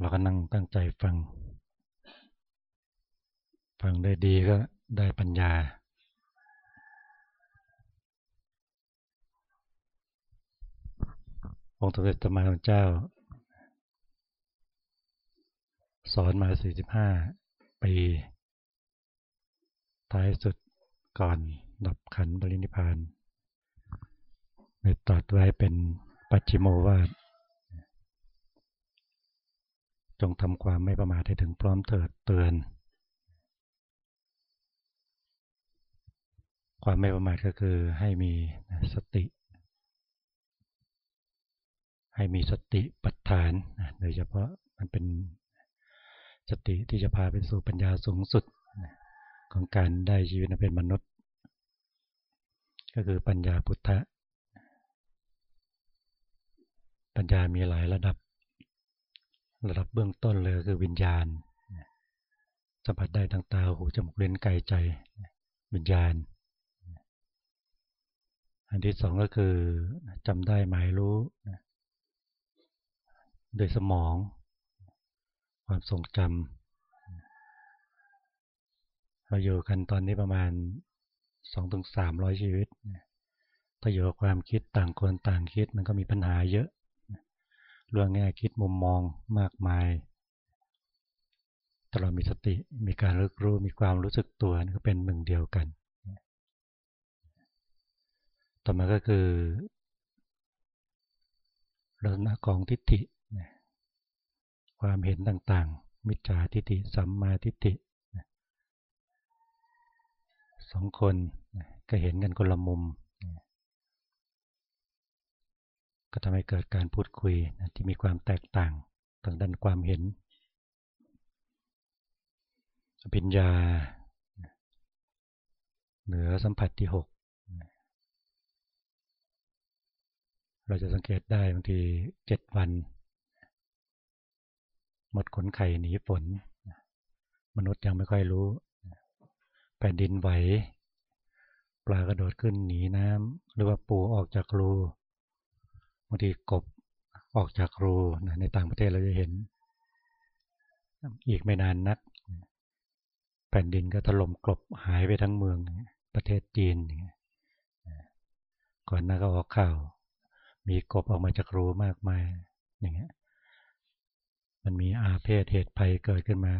เราก็นั่งตั้งใจฟัง ฟังได้ดีก็ได้ปัญญา องค์สมเด็จตมานเจ้า สอนมา 45 ปี ท้ายสุดก่อนดับขันบรินิพานในตัดไว้เป็นปัจจิโมวาท จงทำความไม่ประมาทให้ถึงพร้อมเถิดเตือน ความไม่ประมาทก็คือให้มีสติ ให้มีสติปัฏฐานโดยเฉพาะมันเป็นสติที่จะพาไปสู่ปัญญาสูงสุดของการได้ชีวิตเป็นมนุษย์ ก็คือปัญญาพุทธะปัญญามีหลายระดับ ระดับเบื้องต้นเลยคือวิญญาณสัมผัสได้ทางตาหูจมูกเล่นกายใจวิญญาณ อันที่สองก็คือจำได้หมายรู้โดยสมอง ความทรงจำเราอยู่กันตอนนี้ประมาณสองถึงสามร้อยชีวิตถ้าอยู่กับความคิดต่างคนต่างคิดมันก็มีปัญหาเยอะ เรื่องแง่คิดมุมมองมากมายถ้าเรามีสติมีการรู้รู้มีความรู้สึกตัวนี่ก็เป็นหนึ่งเดียวกัน ต่อมาก็คือลักษณะของทิฏฐิความเห็นต่างๆ มิจฉาทิฏฐิสัมมาทิฏฐิสองคนก็เห็นกันคนละมุม ก็ทำให้เกิดการพูดคุยนะที่มีความแตกต่างทางด้านความเห็นปัญญา เหนือสัมผัสที่หกเราจะสังเกตได้บางทีเจ็ดวัน หมดขนไข่หนีฝน มนุษย์ยังไม่ค่อยรู้ แผ่นดินไหว ปลากระโดดขึ้นหนีน้ำหรือว่าปูออกจากรู บางทีกบออกจากรูนะในต่างประเทศเราจะเห็น อีกไม่นานนัก แผ่นดินก็ถล่มกลบหายไปทั้งเมืองประเทศจีนก่อนหน้าก็ออกข่าว มีกบออกมาจากรูมากมายอย่างเงี้ยมันมีอาเพศเหตุภัยเกิดขึ้นมา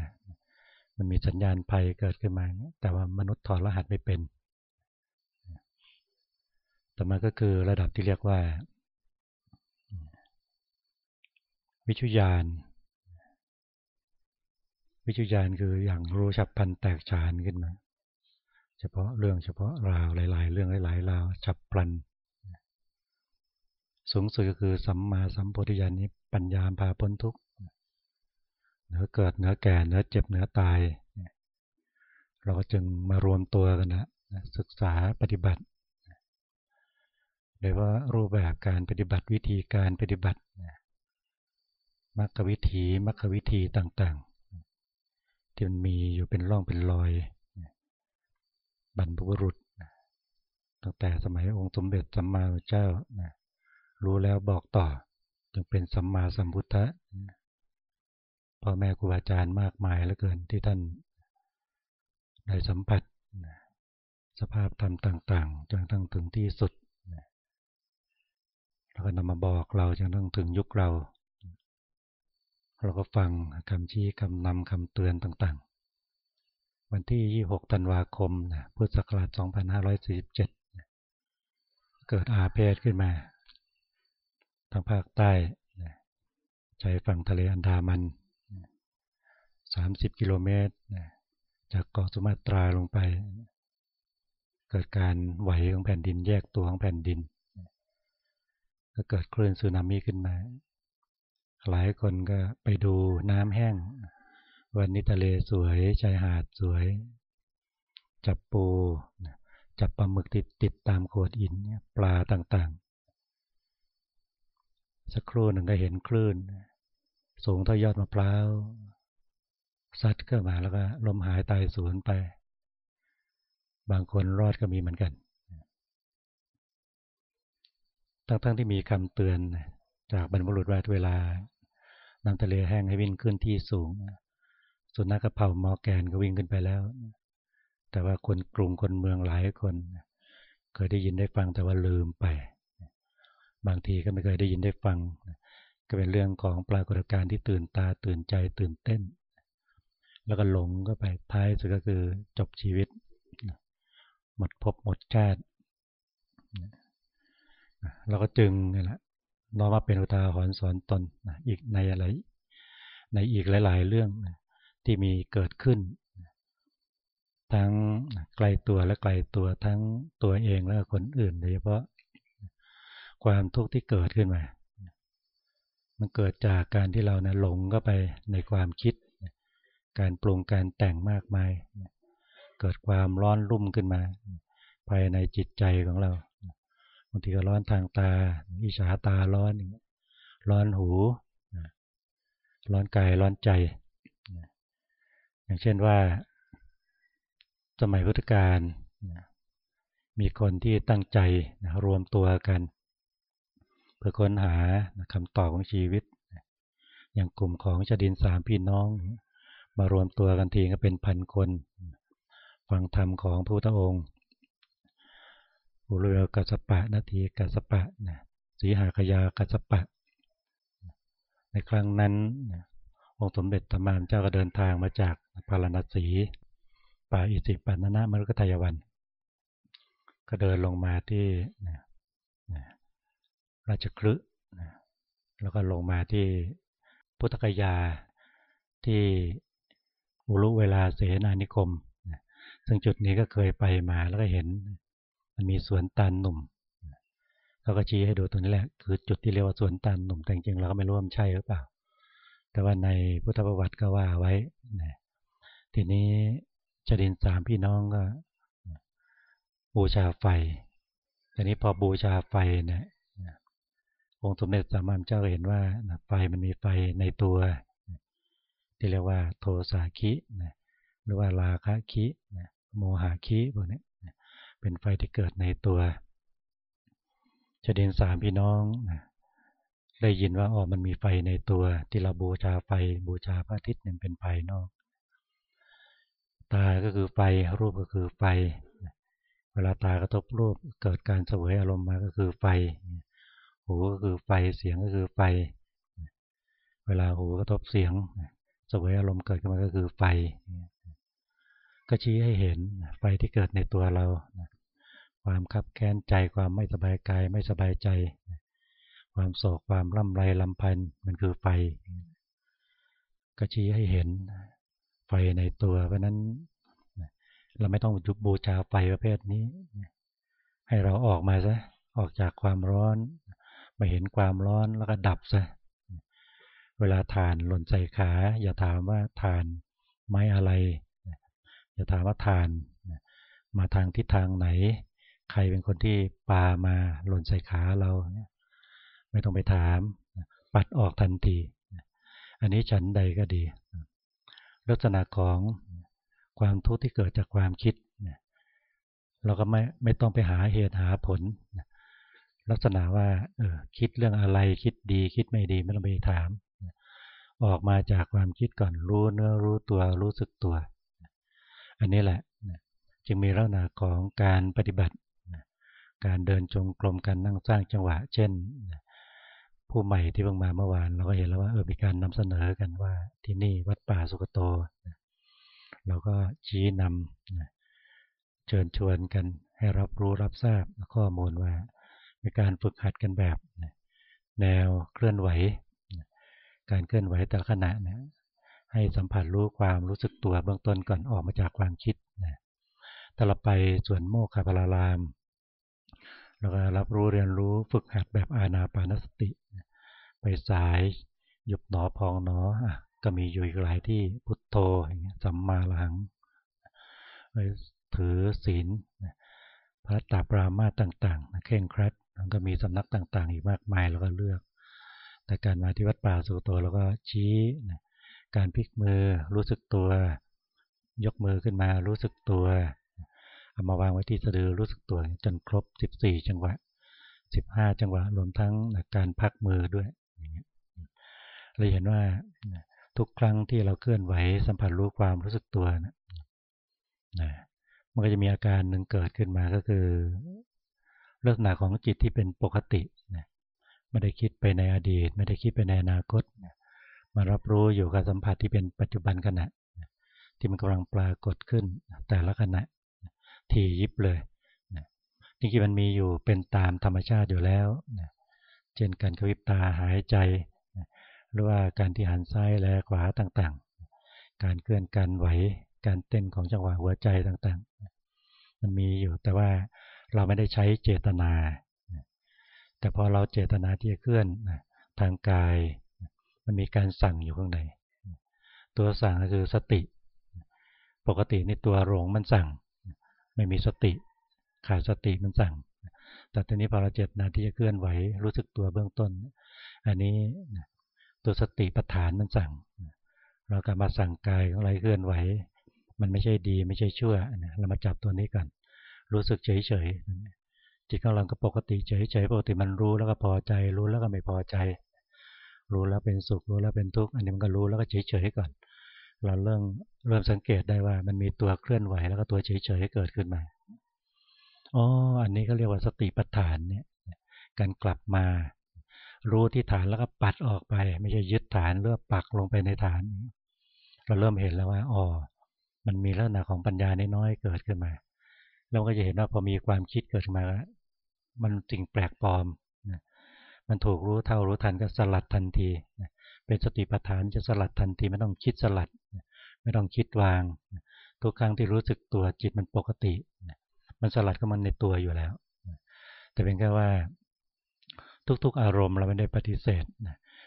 มันมีสัญญาณภัยเกิดขึ้นมา แต่ว่ามนุษย์ถอดรหัสไม่เป็น แต่มันก็คือระดับที่เรียกว่า วิชุยานวิชุยานคืออย่างรู้ฉับพันแตกฉานขึ้นมา เฉพาะเรื่องเฉพาะราวหลาย ๆ เรื่องหลายๆราวฉับพลัน สูงสุดก็คือสัมมาสัมปวิญญาณนี้ปัญญาพาพ้นทุกข์เนื้อเกิดเนื้อแก่เนื้อเจ็บเนื้อตาย เราจึงมารวมตัวกันนะศึกษาปฏิบัติโดยว่ารูปแบบการปฏิบัติวิธีการปฏิบัติ มรรควิธีมรรควิธีต่างๆ ที่มันมีอยู่เป็นร่องเป็นรอย บรรพบุรุษ ตั้งแต่สมัยองค์สมเด็จสัมมาสัมพุทธเจ้า รู้แล้วบอกต่อจึงเป็นสัมมาสัมพุทธะพ่อแม่ครูบาอาจารย์มากมายเหลือเกินที่ท่านได้สัมผัสสภาพธรรมต่างๆจนทั้งถึงที่สุด แล้วก็นำมาบอกเราจนทั้งถึงยุคเรา เราก็ฟังคำชี้คำนำคำเตือนต่างๆ วันที่ 26 ธันวาคม พุทธศักราช 2547 เกิดอาเพศขึ้นมา ทางภาคใต้ใจฝั่งทะเลอันดามัน 30 กิโลเมตร จากเกาะสุมาตราลงไป เกิดการไหวของแผ่นดินแยกตัวของแผ่นดิน ก็เกิดคลื่นสึนามิขึ้นมา หลายคนก็ไปดูน้ำแห้ง วันนี้ทะเลสวยชายหาดสวย จับปู จับปลาหมึกติดติดตามโขดหินปลาต่างๆ สักครู่หนึ่งก็เห็นคลื่น สูงเท่ายอดมะพร้าวซัดเข้ามาแล้วก็ลมหายตายสูญไป บางคนรอดก็มีเหมือนกัน ทั้งๆทที่มีคำเตือนจากบรรพบุรุษว่าเวลา น้ำทะเลแห้งให้วิ่งขึ้นที่สูง สุนัขกระเพรามอแกนก็วิ่งขึ้นไปแล้ว แต่ว่าคนกรุงคนเมืองหลายคนเคยได้ยินได้ฟังแต่ว่าลืมไป บางทีก็ไม่เคยได้ยินได้ฟัง ก็เป็นเรื่องของปรากฏการณ์ที่ตื่นตาตื่นใจตื่นเต้น แล้วก็หลงก็ไปท้ายสุดก็คือจบชีวิต หมดภพหมดชาติเราก็จึงนี่แหละ น้อมมาเป็นอุทาหรณ์สอนตนอีกในอะไร ในอีกหลาย ๆ เรื่องที่มีเกิดขึ้น ทั้งไกลตัวและไกลตัวทั้งตัวเองและคนอื่นโดยเฉพาะความทุกข์ที่เกิดขึ้นมา มันเกิดจากการที่เรานะหลงก็ไปในความคิด การปรุงการแต่งมากมาย เกิดความร้อนรุ่มขึ้นมา ภายในจิตใจของเรา บางทีก็ร้อนทางตา อิจฉาตาร้อนร้อนหู ร้อนกายร้อนใจ อย่างเช่นว่า สมัยพุทธกาลมีคนที่ตั้งใจรวมตัวกัน เพื่อค้นหาคำตอบของชีวิต อย่างกลุ่มของชาดินสามพี่น้อง มารวมตัวกันทีก็เป็นพันคน ฟังธรรมของพระพุทธองค์ เรือกัสปะ นาทีกัสปะนะสีหากยากัสปะ ในครั้งนั้นองค์สมเด็จธรรมานเจ้าก็เดินทางมาจากพาราณสีป่าอิสิปันนะมรุกทายวัน ก็เดินลงมาที่ราชคลึแล้วก็ลงมาที่พุทธกยาที่อุรุเวลาเสนานิคม ซึ่งจุดนี้ก็เคยไปมาแล้วก็เห็น มันมีสวนตาลหนุ่มเราก็ชี้ให้ดูตรงนี้แหละ คือจุดที่เรียกว่าสวนตาลหนุ่มแต่จริงๆเราก็ไม่รู้ว่าใช่หรือเปล่า แต่ว่าในพุทธประวัติก็ว่าไว้นะทีนี้จดินสามพี่น้องก็บูชาไฟทีนี้พอบูชาไฟเนี่ยองค์สมเด็จสามามเจ้าเห็นว่าไฟมันมีไฟในตัว ที่เรียกว่าโทสาคิหรือว่าราคะคิโมหะคิพวกนี้ เป็นไฟที่เกิดในตัวชดินสามพี่น้องได้ยินว่าอ๋อมันมีไฟในตัวที่เราบูชาไฟบูชาพระอาทิตย์เนี่ยเป็นภายนอก ตาก็คือไฟรูปก็คือไฟ เวลาตากระทบรูปเกิดการเสวยอารมณ์มาก็คือไฟ หูก็คือไฟเสียงก็คือไฟ เวลาหูกระทบเสียงเสวยอารมณ์เกิดขึ้นมาก็คือไฟ ก็ชี้ให้เห็นไฟที่เกิดในตัวเรา ความขับแค้นใจความไม่สบายกายไม่สบายใจ ความโศกความร่ำไรลำพันมันคือไฟ ก็ชี้ให้เห็นไฟในตัว เพราะนั้นเราไม่ต้องจุบูชาไฟประเภทนี้ ให้เราออกมาซะออกจากความร้อนมาเห็นความร้อนแล้วก็ดับซะเวลาทานหล่นใส่ขา อย่าถามว่าทานไม้อะไร จะถามว่าทาน มาทางทิศทางไหน ใครเป็นคนที่ปามาหล่นใส่ขาเราไม่ต้องไปถาม ปัดออกทันที อันนี้ฉันใดก็ดี ลักษณะของความทุกข์ที่เกิดจากความคิดเราก็ไม่ไม่ต้องไปหาเหตุหาผล ลักษณะว่าเออคิดเรื่องอะไรคิดดีคิดไม่ดีไม่ต้องไปถาม ออกมาจากความคิดก่อนรู้เนื้อรู้ตัวรู้สึกตัว อันนี้แหละจึงมีลักษณะของการปฏิบัติ การเดินจงกรมการนั่งสร้างจังหวะ เช่น ผู้ใหม่ที่เพิ่งมาเมื่อวานเราก็เห็นแล้วว่าเออมีการนำเสนอกันว่าที่นี่วัดป่าสุกโตเราก็ชี้นำเชิญชวนกันให้รับรู้รับทราบข้อมูลว่ามีการฝึกหัดกันแบบ แนวเคลื่อนไหว การเคลื่อนไหวแต่ละขณะนะ ให้สัมผัสรู้ความรู้สึกตัวเบื้องต้นก่อนออกมาจากความคิดนะถ้าเราไปส่วนโมกขพารารามเราก็รับรู้เรียนรู้ฝึกหัดแบบอาณาปานสติ ไปสายหยุบหนอพองหนออก็มีอยู่อีกหลายที่พุทโธอย่างเงี้ยสัมมาหลังไปถือศีลพระตาปรามาต่างๆเข่งครัดมันก็มีสำนักต่างๆ อีกมากมายแล้วก็เลือก แต่การมาที่วัดป่าสุโตเราก็ชี้นะ การพลิกมือรู้สึกตัว ยกมือขึ้นมารู้สึกตัวเอามาวางไว้ที่สะดือรู้สึกตัวจนครบ 14 จังหวะ 15 จังหวะรวมทั้งการพักมือด้วยเราเห็นว่าทุกครั้งที่เราเคลื่อนไหวสัมผัสรู้ความรู้สึกตัวนะนะมันก็จะมีอาการหนึ่งเกิดขึ้นมาก็คือลักษณะของจิตที่เป็นปกตินะไม่ได้คิดไปในอดีต ไม่ได้คิดไปในอนาคตนะ มารับรู้อยู่กับสัมผัสที่เป็นปัจจุบันขณะ ที่มันกำลังปรากฏขึ้นแต่ละขณะทียิบเลยจริงๆมันมีอยู่เป็นตามธรรมชาติอยู่แล้วเช่นการกระพริบตาหายใจ หรือว่าการที่หันซ้ายและขวาต่างๆ การเคลื่อนการไหวการเต้นของจังหวะหัวใจต่างๆ มันมีอยู่แต่ว่าเราไม่ได้ใช้เจตนา แต่พอเราเจตนาที่จะเคลื่อนทางกาย มันมีการสั่งอยู่ข้างในตัวสั่งก็คือสติ ปกติในตัวหลงมันสั่ง ไม่มีสติขาดสติมันสั่ง แต่ทีนี้พอเราเจตนาที่จะเคลื่อนไหวรู้สึกตัวเบื้องต้น อันนี้ตัวสติปัฏฐานมันสั่ง เรากลับมาสั่งกายของอะไรเคลื่อนไหว มันไม่ใช่ดีไม่ใช่ชั่วเรามาจับตัวนี้กัน รู้สึกเฉยเฉยจิตของเราก็ปกติเฉยเฉยปกติมันรู้แล้วก็พอใจรู้แล้วก็ไม่พอใจ รู้แล้วเป็นสุขรู้แล้วเป็นทุกข์อันนี้มันก็รู้แล้วก็เฉยๆก่อน เราเริ่มเริ่มสังเกตได้ว่ามันมีตัวเคลื่อนไหวแล้วก็ตัวเฉยๆเกิดขึ้นมาอ๋ออันนี้ก็เรียกว่าสติปัฏฐานเนี่ยการกลับมา รู้ที่ฐานแล้วก็ปัดออกไป ไม่ใช่ยึดฐานเลือกปักลงไปในฐาน เราเริ่มเห็นแล้วว่าอ๋อมันมีลักษณะของปัญญาน้อยๆเกิดขึ้นมาเราก็จะเห็นว่าพอมีความคิดเกิดมา มันสิ่งแปลกปลอม มันถูกรู้เท่ารู้ทันก็สลัดทันที เป็นสติปัฏฐานจะสลัดทันทีไม่ต้องคิดสลัด ไม่ต้องคิดวาง ทุกครั้งที่รู้สึกตัวจิตมันปกติ มันสลัดก็มันในตัวอยู่แล้ว แต่เป็นแค่ว่า ทุกๆอารมณ์เราไม่ได้ปฏิเสธ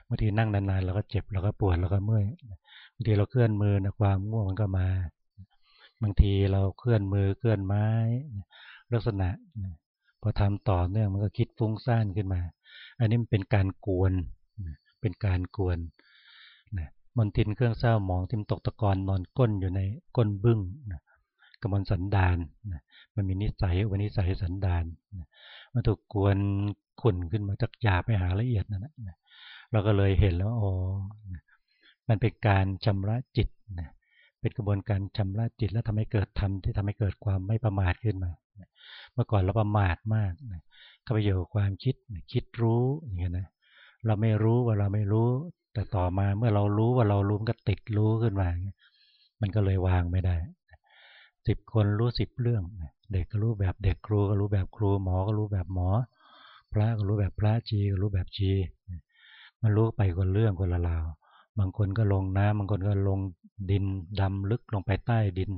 บางทีนั่งนานๆเราก็เจ็บเราก็ปวดเราก็เมื่อยบางทีเราเคลื่อนมือนะความง่วงมันก็มา บางทีเราเคลื่อนมือเคลื่อนไม้ ลักษณะพอทำต่อเนื่องมันก็คิดฟุ้งซ่านขึ้นมา อันนี้มันเป็นการกวน เป็นการกวนนะมนทินเครื่องเศร้าหมองทิมตกตะกอนนอนก้นอยู่ในก้นบึ้งนะกมลสันดานนะมันมีนิสัยวันนิสัยสันดานนะมันถูกกวนขุ่นขึ้นมาจากหยาไปหาละเอียดนั่นนะเราก็เลยเห็นแล้วอ๋อมันเป็นการชำระจิตนะเป็นกระบวนการชำระจิตแล้วทำให้เกิดธรรมที่ทำให้เกิดความไม่ประมาทขึ้นมา เมื่อก่อนเราประมาทมากนะเข้าไปอยู่กับความคิดคิดรู้อย่างเงี้ยนะเราไม่รู้ว่าเราไม่รู้ แต่ต่อมาเมื่อเรารู้ว่าเรารู้ก็ติดรู้ขึ้นมา มันก็เลยวางไม่ได้สิบคนรู้สิบเรื่อง เด็กก็รู้แบบเด็กครูก็รู้แบบครู หมอก็รู้แบบหมอ พระก็รู้แบบพระจีก็รู้แบบจีมันรู้ไปคนเรื่องคนละราวบางคนก็ลงน้ำบางคนก็ลงดินดำลึกลงไปใต้ดิน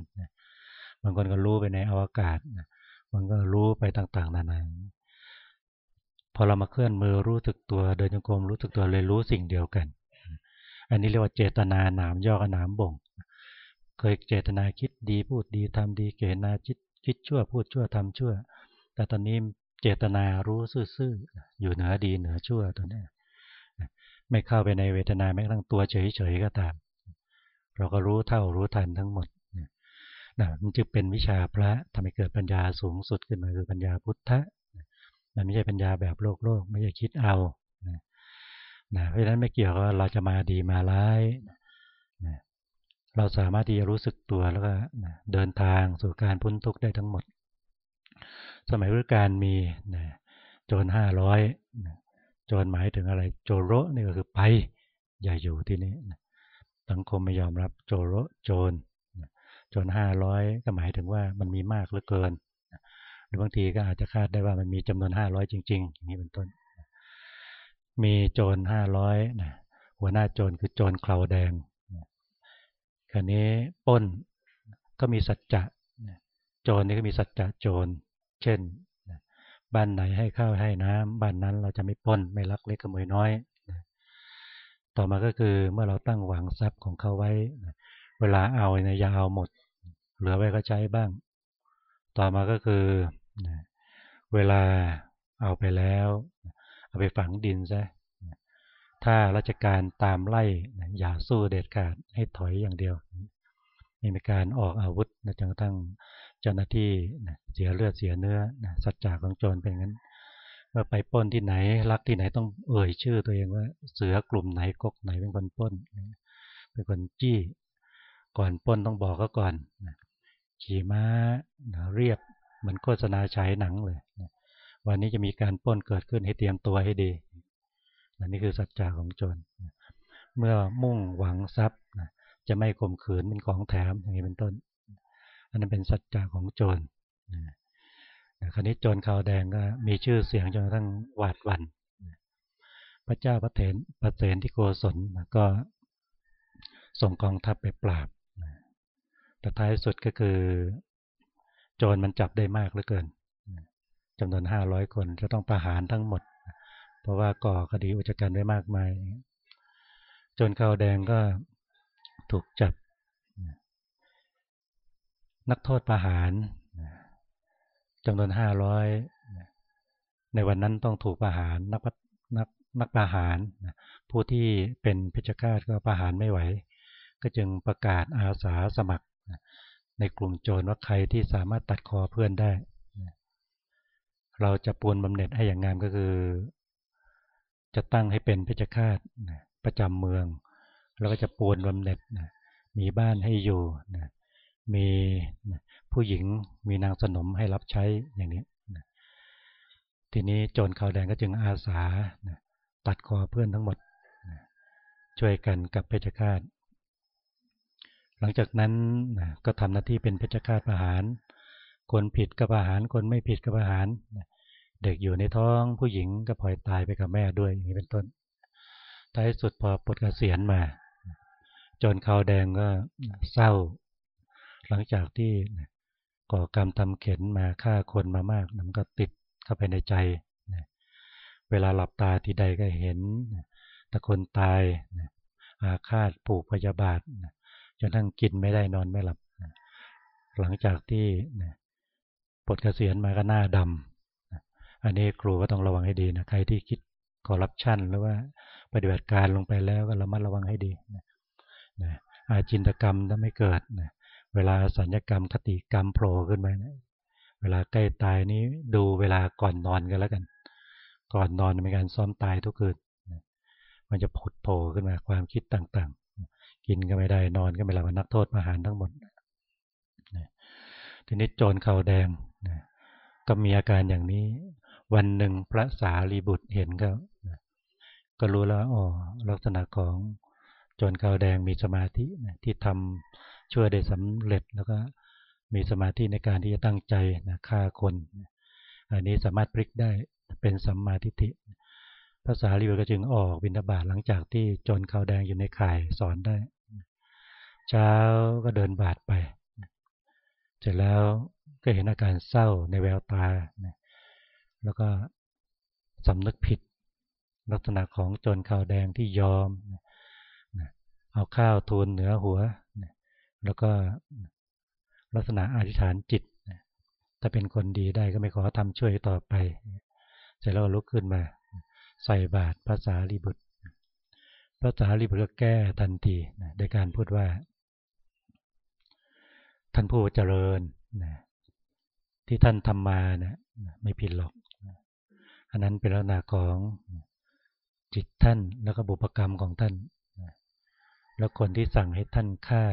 บางคนก็รู้ไปในอวกาศบางก็รู้ไปต่างๆ นานาพอเรามาเคลื่อนมือรู้สึกตัวเดินจงกรมรู้สึกตัวเลยรู้สิ่งเดียวกัน อันนี้เรียกว่าเจตนาหนามย่อกับหนามบ่ง เคยเจตนาคิดดีพูดดีทำดีเกณาคิดคิดชั่วพูดชั่วทำชั่ว แต่ตอนนี้เจตนารู้ซื่อๆอยู่เหนือดีเหนือชั่วตัวนี้ไม่เข้าไปในเวทนาแม้กระทั่งตัวเฉยๆก็ตาม เราก็รู้เท่ารู้ทันทั้งหมด นะมันจึงเป็นวิชาพระทำให้เกิดปัญญาสูงสุดขึ้นมาคือปัญญาพุทธะมันไม่ใช่ปัญญาแบบโลกโลกไม่ใช่คิดเอานะนะเพราะฉะนั้นไม่เกี่ยวกับเราจะมาดีมาร้ายนะเราสามารถที่จะรู้สึกตัวแล้วก็นะเดินทางสู่การพ้นทุกข์ได้ทั้งหมด สมัยพุทธกาลมีนะโจรห้าร้อยโจรหมายถึงอะไร โจโรนี่ก็คือไป อย่าอยู่ที่นี่สังคมไม่ยอมรับโจโรโจร จรห้าร้อยก็หมายถึงว่ามันมีมากเหลือเกิน หรือบางทีก็อาจจะคาดได้ว่ามันมีจำนวนห้าร้อยจริง ๆ อย่างนี้เป็นต้น มีโจรห้าร้อยนะหัวหน้าโจรคือโจรเคลาแดงคราวนี้ป้นก็มีสัจจะโจรนี่ก็มีสัจจะโจร เช่น บ้านไหนให้ข้าวให้น้ำบ้านนั้นเราจะไม่ป้นไม่ลักเล็กขโมยน้อย ต่อมาก็คือเมื่อเราตั้งหวังทรัพย์ของเขาไว้ เวลาเอาเนี่ยอย่าเอาหมด เหลือไว้ก็ใช้บ้าง ต่อมาก็คือ เวลาเอาไปแล้ว เอาไปฝังดินซะถ้าราชการตามไล่อย่าสู้เด็ดขาดให้ถอยอย่างเดียวไม่มีการออกอาวุธนะจนกระทั่งเจ้าหน้าที่เสียเลือดเสียเนื้อสัจจะของโจรเป็นงั้นว่าไปป้นที่ไหนรักที่ไหนต้องเอ่ยชื่อตัวเองว่า เสือกลุ่มไหนกกไหนเป็นคนป้น เป็นคนจี้ ก่อนป้นต้องบอกก็ก่อนขี่ม้าเรียบเหมือนโฆษณาฉายหนังเลยวันนี้จะมีการป้นเกิดขึ้นให้เตรียมตัวให้ดีนี่คือสัจจะของโจรเมื่อมุ่งหวังทรัพย์จะไม่ข่มขืนเป็นของแถมอย่างนี้เป็นต้น อันนั้นเป็นสัจจะของโจรคราวนี้โจรขาวแดงก็มีชื่อเสียงจนกระทั่งหวาดวันพระเจ้าพระเถนพระเสนที่โกศลก็ส่งกองทัพไปปราบ แต่ท้ายสุดก็คือ โจรมันจับได้มากเหลือเกินจำนวนห้าร้อยคนจะต้องประหารทั้งหมด เพราะว่าก่อคดีอุจการไว้มากมาย จนขาวแดงก็ถูกจับ นักโทษประหารจำนวนห้าร้อยในวันนั้นต้องถูกประหารนักนักนักประหารผู้ที่เป็นพิจารก็ประหารไม่ไหว ก็จึงประกาศอาสาสมัคร ในกลุ่มโจรว่าใครที่สามารถตัดคอเพื่อนได้ เราจะปูนบำเหน็จให้อย่างงามก็คือ จะตั้งให้เป็นพิจารประจำเมือง แล้วก็จะปูนบำเหน็จมีบ้านให้อยู่มีผู้หญิงมีนางสนมให้รับใช้อย่างนี้ทีนี้โจรขาวแดงก็จึงอาสาตัดคอเพื่อนทั้งหมดช่วยกันกับเพชฌฆาต หลังจากนั้นก็ทำหน้าที่เป็นเพชฌฆาตประหาร คนผิดก็ประหาร คนไม่ผิดก็ประหาร เด็กอยู่ในท้องผู้หญิงก็ปล่อยตายไปกับแม่ด้วยอย่างนี้เป็นต้น ท้ายสุดพอปลดเกษียณมาจรขาวแดงก็เศร้า หลังจากที่ก่อกรรมทำเข็นมาฆ่าคนมามากมันก็ติดเข้าไปในใจ เวลาหลับตาทีใดก็เห็นแต่คนตายอาฆาตผูกพยาบาท จนทั้งกินไม่ได้นอนไม่หลับ หลังจากที่ปลดเกษียณมาก็หน้าดำอันนี้ครูก็ต้องระวังให้ดีนะใครที่คิดคอร์รัปชันหรือว่าปฏิบัติการลงไปแล้วก็ระมัดระวังให้ดีนะอาจินตกรรมถ้าไม่เกิดนะเวลาสัญญกรรมคติกรรมโผล่ขึ้นมาเวลาใกล้ตายนี้ดูเวลาก่อนนอนกันแล้วกัน ก่อนนอนเป็นการซ้อมตายทุกคืนมันจะผุดโผล่ขึ้นมาความคิดต่างๆ กินก็ไม่ได้นอนก็ไม่หลับนักโทษประหารทั้งหมดทีนี้โจรเข่าแดงก็มีอาการอย่างนี้ วันหนึ่งพระสารีบุตรเห็นก็ก็รู้แล้วอ๋อลักษณะของโจรเข่าแดงมีสมาธิที่ทำช่วยได้สำเร็จแล้วก็มีสมาธิในการที่จะตั้งใจนะฆ่าคน อันนี้สามารถพลิกได้เป็นสัมมาทิฏฐิภาษาลิบุก็จึงออกบินาบาตหลังจากที่จนขาวแดงอยู่ในข่ายสอนได้ เช้าก็เดินบาทไป เสร็จแล้วก็เห็นอาการเศร้าในแววตา แล้วก็สำนึกผิดลักษณะของจนข่าวแดงที่ยอม เอาข้าวทูลเหนือหัว แล้วก็ลักษณะอธิษฐานจิต ถ้าเป็นคนดีได้ก็ไม่ขอทำช่วยต่อไป เสร็จแล้วลุกขึ้นมา ใส่บาตรภาษาลีบุตรภาษาลีบุตรก็แก้ทันทีโดยการพูดว่า ท่านผู้เจริญที่ท่านทำมานะไม่ผิดหรอก อันนั้นเป็นลักษณะของจิตท่านแล้วก็บุพกรรมของท่าน แล้วคนที่สั่งให้ท่านฆ่า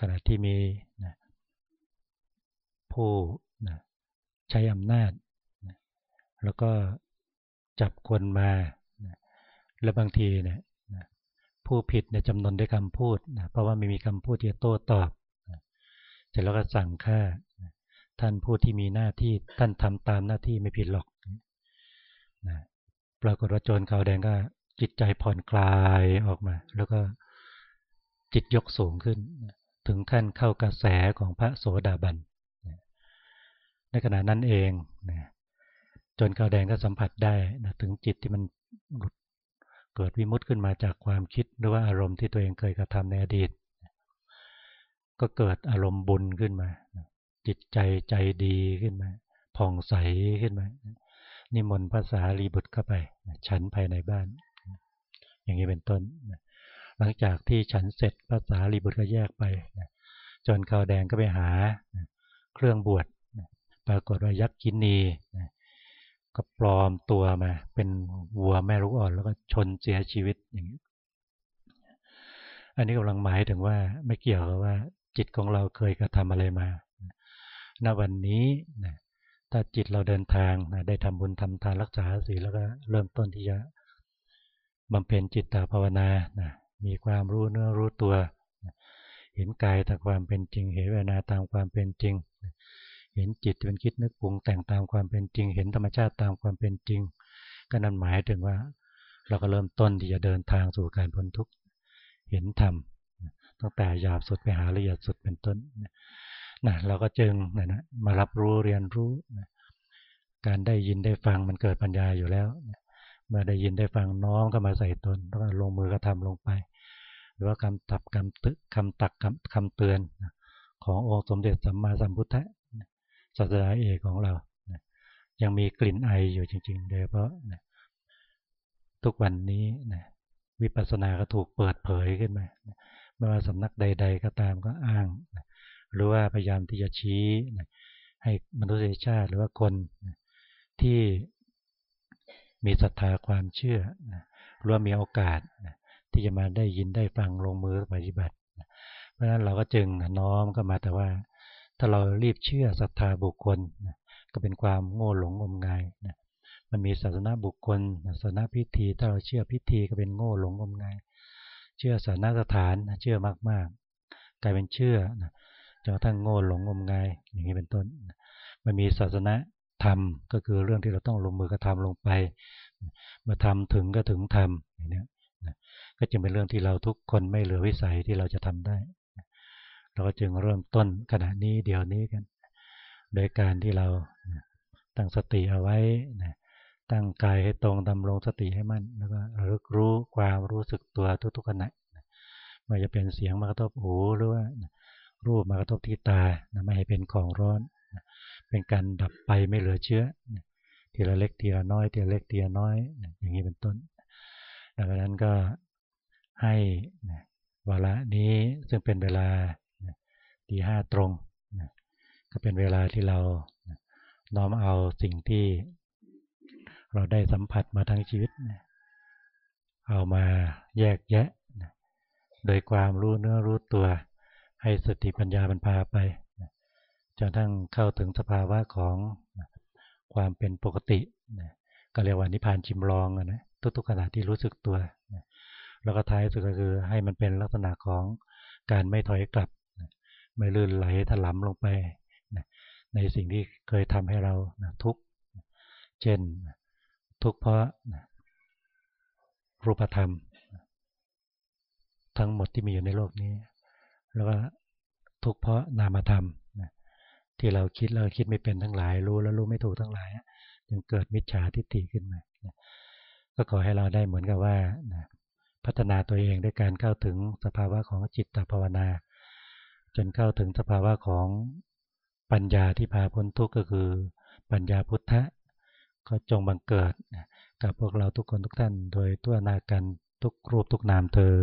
ขณะที่มีผู้ใช้อำนาจ แล้วก็จับคนมา แล้วบางทีเนี่ยผู้ผิดเนี่ยจำนวนด้วยคำพูดนะเพราะว่าไม่มีคำพูดที่จะโต้ตอบ ร็จแล้วก็สั่งฆ่า ท่านผู้ที่มีหน้าที่ท่านทำตามหน้าที่ไม่ผิดหรอกนะปรากฏว่าโจรขาวแดงก็จิตใจผ่อนคลายออกมา แล้วก็จิตยกสูงขึ้น ถึงขั้นเข้ากระแสของพระโสดาบันในขณะนั้นเองนะจนขาวแดงก็สัมผัสได้นะถึงจิตที่มันหลุดเกิดวิมุตต์ขึ้นมาจากความคิดหรือว่าอารมณ์ที่ตัวเองเคยกระทำในอดีต ก็เกิดอารมณ์บุญขึ้นมา จิตใจใจดีขึ้นมาผ่องใสขึ้นมา นิมนต์ภาษารีบุตรเข้าไป ฉันภายในบ้าน อย่างนี้เป็นต้น หลังจากที่ฉันเสร็จภาษาลีบุตรก็แยกไป จนขาวแดงก็ไปหา เครื่องบวชปรากฏว่ายักษ์กินนีก็ปลอมตัวมา เป็นวัวแม่ลูกอ่อน แล้วก็ชนเสียชีวิตอย่างนี้อันนี้กำลังหมายถึงว่าไม่เกี่ยวกับว่า จิตของเราเคยกระทำอะไรมาณวันนี้นะถ้าจิตเราเดินทางนะได้ทำบุญทำทานรักษาศีลแล้วก็เริ่มต้นที่จะบำเพ็ญจิตตภาวนานะมีความรู้เนื้อรู้ตัวนะเห็นกายตามความเป็นจริง เห็นเวนาตามความเป็นจริงเห็นจิตเป็นคิดนึกปรุงแต่งตามความเป็นจริง เห็นธรรมชาติตามความเป็นจริง ก็นั่นหมายถึงว่า เราก็เริ่มต้นที่จะเดินทางสู่การพ้นทุกข์เห็นธรรม ตั้งแต่หยาบสุดไปหาละเอียดสุดเป็นต้นนะเราก็จึงนะนะมารับรู้เรียนรู้นะการได้ยินได้ฟังมันเกิดปัญญาอยู่แล้วนะเมื่อได้ยินได้ฟังน้อมก็มาใส่ตนแล้วก็ลงมือกระทำลงไป หรือว่าคำตับคำตึคำตักคำคำเตือนขององค์สมเด็จสัมมาสัมพุทธะศาสดาเอกของเรายังมีกลิ่นไออยู่จริงๆโดยเฉพาะทุกวันนี้นะวิปัสสนาก็ถูกเปิดเผยขึ้นมา ไม่ว่าสำนักใด ๆ ก็ตามก็อ้าง หรือว่าพยายามที่จะชี้ให้มนุษยชาติหรือว่าคนที่มีศรัทธาความเชื่อหรือว่ามีโอกาสที่จะมาได้ยินได้ฟังลงมือปฏิบัติ เพราะฉะนั้นเราก็จึงน้อมก็มาแต่ว่า ถ้าเรารีบเชื่อศรัทธาบุคคล ก็เป็นความโง่หลงงมงายมันมีศาสนาบุคคลศาสนาพิธี ถ้าเราเชื่อพิธีก็เป็นโง่หลงงมงาย เชื่อศาสนาสถานเชื่อมากๆ กลายเป็นเชื่อจนกระทั่งโง่หลงงมงายอย่างนี้เป็นต้น มันมีศาสนาธรรมก็คือเรื่องที่เราต้องลงมือกระทำลงไปเมื่อทำถึงก็ถึงทำอย่างนี้ก็จึงเป็นเรื่องที่เราทุกคนไม่เหลือวิสัยที่เราจะทำได้ เราก็จึงเริ่มต้นขณะนี้เดี๋ยวนี้กัน โดยการที่เราตั้งสติเอาไว้ ตั้งกายให้ตรงดำรงสติให้มั่นแล้วก็รึกรู้ความรู้สึกตัวทุกๆขณะไม่จะเป็นเสียงมากระทบหูหรือว่ารูปมากระทบที่ตาไม่ให้เป็นของร้อน เป็นการดับไปไม่เหลือเชื้อทีละเล็กทีละน้อยทีละเล็กทีละน้อย อย่างนี้เป็นต้นดังนั้นก็ให้เวลานี้ซึ่งเป็นเวลาตีห้าตรงก็เป็นเวลาที่เราน้อมเอาสิ่งที่ เราได้สัมผัสมาทั้งชีวิต เอามาแยกแยะ โดยความรู้เนื้อรู้ตัว ให้สติปัญญาบรรพาไปจนทั้งเข้าถึงสภาวะของความเป็นปกติ ก็เรียกว่านิพานชิมลองนะทุกๆขณะที่รู้สึกตัว แล้วก็ท้ายสุดก็คือให้มันเป็นลักษณะของการไม่ถอยกลับ ไม่ลื่นไหลถลำลงไป ในสิ่งที่เคยทำให้เราทุกข์ เช่น ทุกข์เพราะรูปธรรม ทั้งหมดที่มีอยู่ในโลกนี้ แล้วก็ทุกเพราะนามธรรมที่เราคิดเราคิดไม่เป็นทั้งหลาย รู้แล้วรู้ไม่ถูกทั้งหลายจึงเกิดมิจฉาทิฏฐิขึ้นมาก็ขอให้เราได้เหมือนกับว่าพัฒนาตัวเองด้วยการเข้าถึงสภาวะของจิตตภาวนา จนเข้าถึงสภาวะของปัญญาที่พาพ้นทุกข์ก็คือปัญญาพุทธะ ก็จงบังเกิดกับพวกเราทุกคนทุกท่านโดยตัวนากันทุกรูปทุกนามเธอ